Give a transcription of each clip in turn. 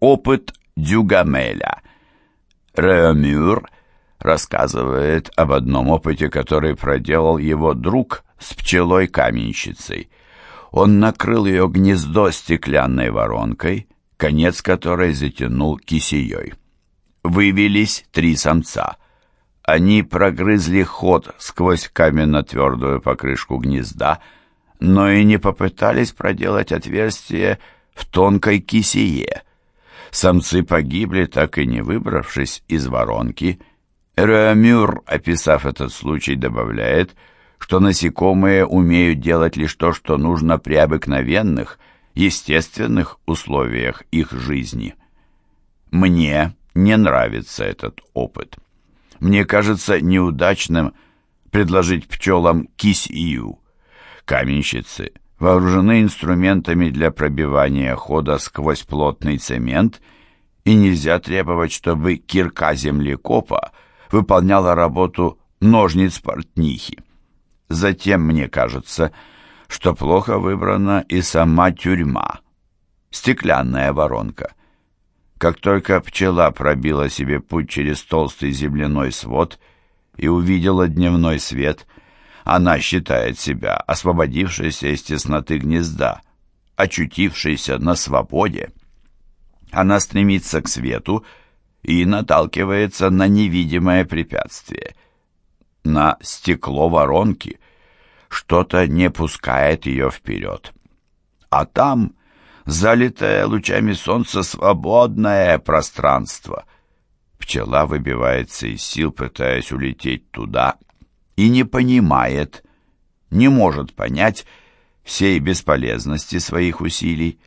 Опыт Дюгамеля. Реомюр рассказывает об одном опыте, который проделал его друг с пчелой-каменщицей. Он накрыл ее гнездо стеклянной воронкой, конец которой затянул кисеей. Вывелись три самца. Они прогрызли ход сквозь каменно-твердую покрышку гнезда, но и не попытались проделать отверстие в тонкой кисее. Самцы погибли, так и не выбравшись из воронки. Реомюр, описав этот случай, добавляет, что насекомые умеют делать лишь то, что нужно при обыкновенных, естественных условиях их жизни. Мне не нравится этот опыт. Мне кажется неудачным предложить пчелам кисию. Каменщицы вооружены инструментами для пробивания хода сквозь плотный цемент, и нельзя требовать, чтобы кирка землекопа выполняла работу ножниц портнихи. Затем мне кажется, что плохо выбрана и сама тюрьма, стеклянная воронка. Как только пчела пробила себе путь через толстый земляной свод и увидела дневной свет – она считает себя освободившейся из тесноты гнезда, очутившейся на свободе. Она стремится к свету и наталкивается на невидимое препятствие, на стекло воронки. Что-то не пускает ее вперед. А там, залитое лучами солнца, свободное пространство. Пчела выбивается из сил, пытаясь улететь туда, и не понимает, не может понять всей бесполезности своих усилий.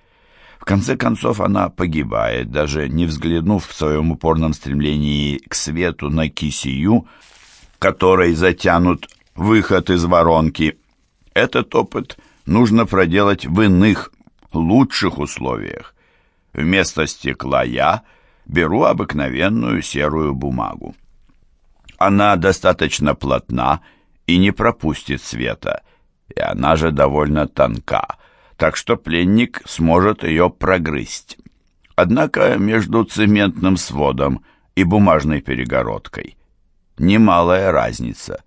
В конце концов она погибает, даже не взглянув в своем упорном стремлении к свету на кисию, которой затянут выход из воронки. Этот опыт нужно проделать в иных, лучших условиях. Вместо стекла я беру обыкновенную серую бумагу. Она достаточно плотна и не пропустит света, и она же довольно тонка, так что пленник сможет ее прогрызть. Однако между цементным сводом и бумажной перегородкой немалая разница.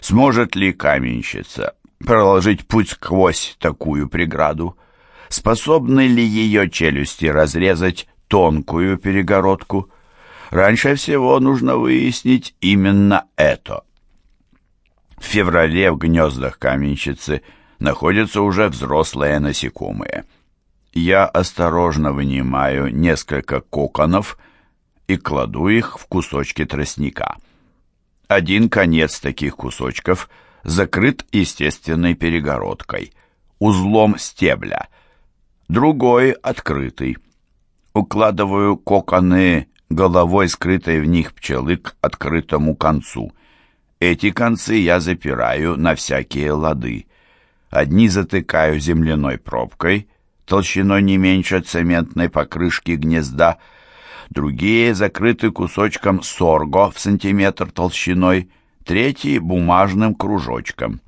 Сможет ли каменщица проложить путь сквозь такую преграду? Способны ли ее челюсти разрезать тонкую перегородку? Раньше всего нужно выяснить именно это. В феврале в гнездах каменщицы находятся уже взрослые насекомые. Я осторожно вынимаю несколько коконов и кладу их в кусочки тростника. Один конец таких кусочков закрыт естественной перегородкой, узлом стебля, другой открытый. Укладываю коконы головой скрытой в них пчелы к открытому концу. Эти концы я запираю на всякие лады. Одни затыкаю земляной пробкой, толщиной не меньше цементной покрышки гнезда, другие закрыты кусочком сорго в сантиметр толщиной, третий — бумажным кружочком.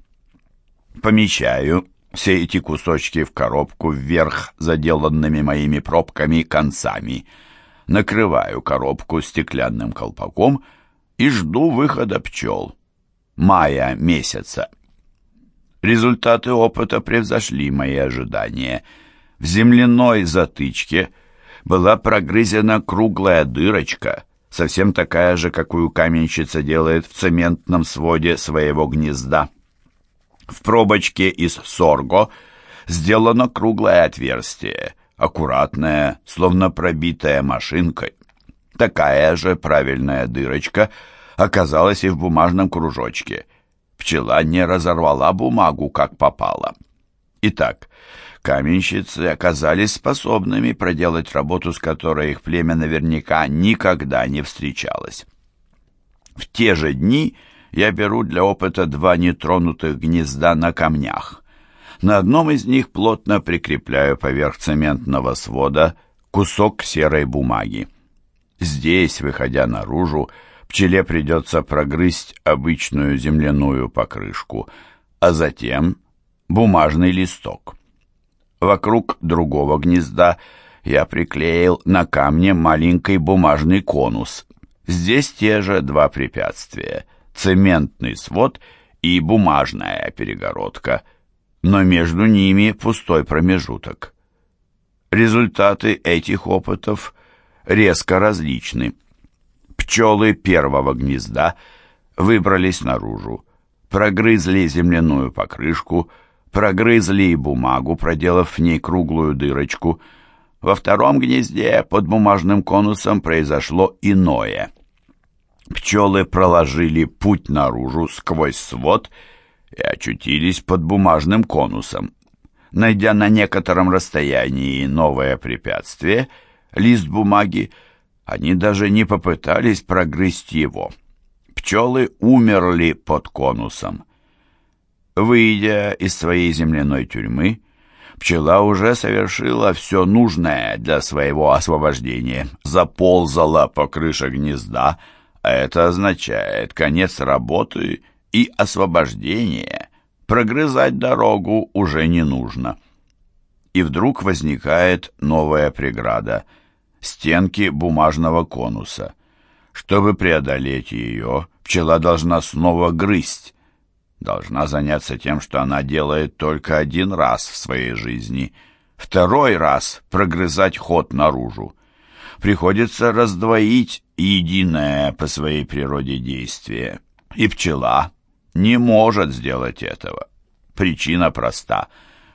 Помещаю все эти кусочки в коробку вверх заделанными моими пробками концами — накрываю коробку стеклянным колпаком и жду выхода пчел. Мая месяца. Результаты опыта превзошли мои ожидания. В земляной затычке была прогрызена круглая дырочка, совсем такая же, какую каменщица делает в цементном своде своего гнезда. В пробочке из сорго сделано круглое отверстие, аккуратная, словно пробитая машинкой. Такая же правильная дырочка оказалась и в бумажном кружочке. Пчела не разорвала бумагу, как попало. Итак, каменщицы оказались способными проделать работу, с которой их племя наверняка никогда не встречалось. В те же дни я беру для опыта два нетронутых гнезда на камнях. На одном из них плотно прикрепляю поверх цементного свода кусок серой бумаги. Здесь, выходя наружу, пчеле придется прогрызть обычную земляную покрышку, а затем бумажный листок. Вокруг другого гнезда я приклеил на камне маленький бумажный конус. Здесь те же два препятствия — цементный свод и бумажная перегородка, но между ними пустой промежуток. Результаты этих опытов резко различны. Пчелы первого гнезда выбрались наружу, прогрызли земляную покрышку, прогрызли и бумагу, проделав в ней круглую дырочку — во втором гнезде под бумажным конусом произошло иное. Пчелы проложили путь наружу сквозь свод и очутились под бумажным конусом. Найдя на некотором расстоянии новое препятствие, лист бумаги, они даже не попытались прогрызть его. Пчелы умерли под конусом. Выйдя из своей земляной тюрьмы, Пчела уже совершила все нужное для своего освобождения. Заползала по крыше гнезда, а это означает конец работы и освобождение. Прогрызать дорогу уже не нужно. И вдруг возникает новая преграда — стенки бумажного конуса. Чтобы преодолеть ее, пчела должна снова грызть, должна заняться тем, что она делает только один раз в своей жизни, второй раз прогрызать ход наружу. Приходится раздвоить единое по своей природе действие. И пчела не может сделать этого. Причина проста.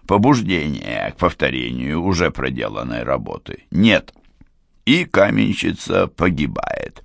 Побуждение к повторению уже проделанной работы нет. И каменщица погибает.